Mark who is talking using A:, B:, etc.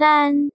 A: 三